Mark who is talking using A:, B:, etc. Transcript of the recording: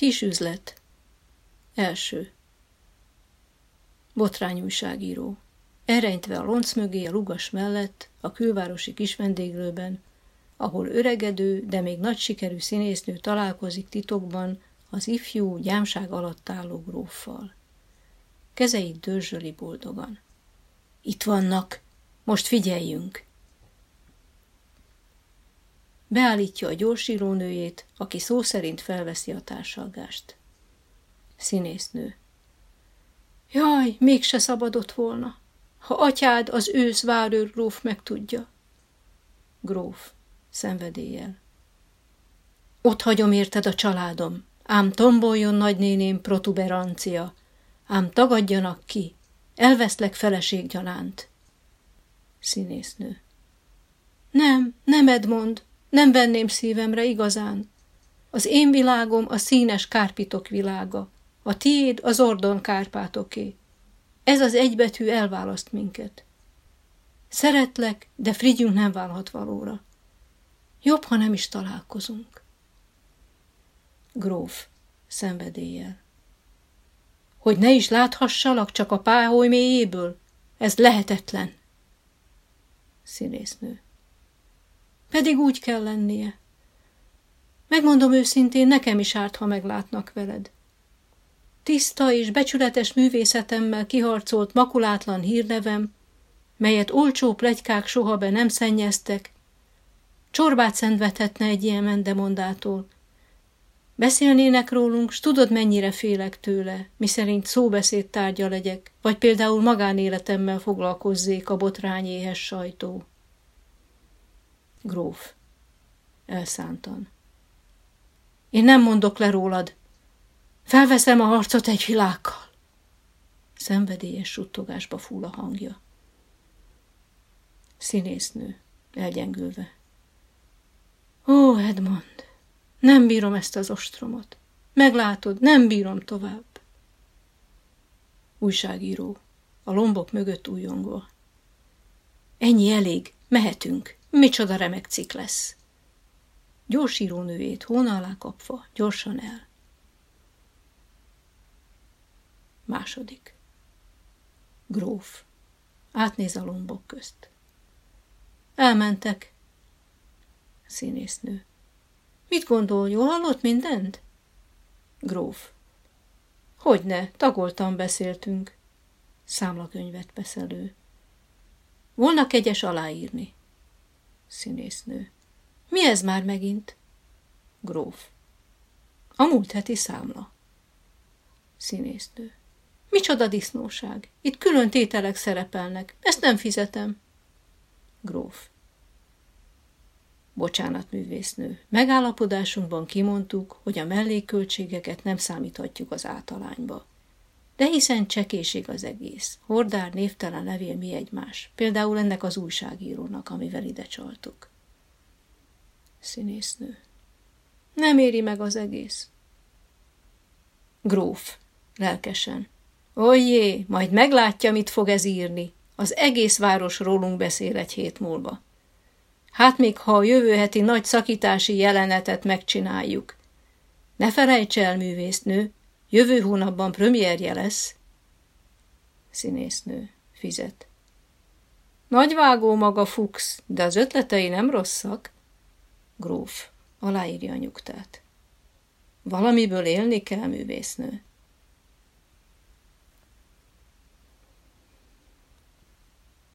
A: Kis üzlet. Első. Botrányújságíró. Elrenytve a lonc mögé a lugas mellett, a külvárosi kis vendéglőben, ahol öregedő, de még nagy sikerű színésznő találkozik titokban az ifjú, gyámság alatt álló gróffal. Kezeit dörzsöli boldogan. Itt vannak, most figyeljünk! Beállítja a gyorsírónőjét, aki szó szerint felveszi a társalgást. Színésznő. Jaj, mégse szabadott volna, ha atyád az ősz várőr gróf megtudja. Gróf, szenvedéllyel. Ott hagyom érted a családom, ám tomboljon nagynéném protuberancia, ám tagadjanak ki, elveszlek feleséggyanánt. Színésznő. Nem, nem Edmond, nem venném szívemre igazán. Az én világom a színes kárpitok világa, a tiéd az ordon kárpátoké. Ez az egybetű elválaszt minket. Szeretlek, de Frigyünk nem válhat valóra. Jobb, ha nem is találkozunk. Gróf, szenvedéllyel. Hogy ne is láthassalak csak a páholy mélyéből? Ez lehetetlen. Színésznő. Pedig úgy kell lennie. Megmondom őszintén, nekem is árt, ha meglátnak veled. Tiszta és becsületes művészetemmel kiharcolt makulátlan hírnevem, melyet olcsó plegykák soha be nem szennyeztek, csorbát szentvethetne egy ilyen mendemondától. Beszélnének rólunk, s tudod, mennyire félek tőle, miszerint szóbeszéd tárgya legyek, vagy például magánéletemmel foglalkozzék a botrányéhes sajtó. Gróf. Elszántan. Én nem mondok le rólad. Felveszem a harcot egy világgal. Szenvedélyes suttogásba fúl a hangja. Színésznő, elgyengülve. Ó, Edmond, nem bírom ezt az ostromot. Meglátod, nem bírom tovább. Újságíró, a lombok mögött újongva. Ennyi elég, mehetünk. Micsoda remek cikk lesz. Gyorsírónőjét hóna alá kapva, gyorsan el. Második. Gróf. Átnéz a lombok közt. Elmentek. Színésznő. Mit gondol, jól hallott mindent? Gróf. Hogyne, tagoltan beszéltünk. Számlakönyvet beszelő. Volna kegyes aláírni. Színésznő. Mi ez már megint? Gróf. A múlt heti számla. Színésznő. Micsoda disznóság. Itt külön tételek szerepelnek. Ezt nem fizetem. Gróf. Bocsánat, művésznő. Megállapodásunkban kimondtuk, hogy a mellékköltségeket nem számíthatjuk az általányba. De hiszen csekéség az egész. Hordár, névtelen levél, mi egymás. Például ennek az újságírónak, amivel ide csaltuk. Színésznő. Nem éri meg az egész. Gróf. Lelkesen. Ojjé, majd meglátja, mit fog ez írni. Az egész város rólunk beszél egy hét múlva. Hát még ha a jövő heti nagy szakítási jelenetet megcsináljuk. Ne felejts el, művésznő, Jövő hónapban premierje lesz. Színésznő. Fizet. Nagyvágó maga Fuchs, de az ötletei nem rosszak. Gróf. Aláírja a nyugtát. Valamiből élni kell, művésznő.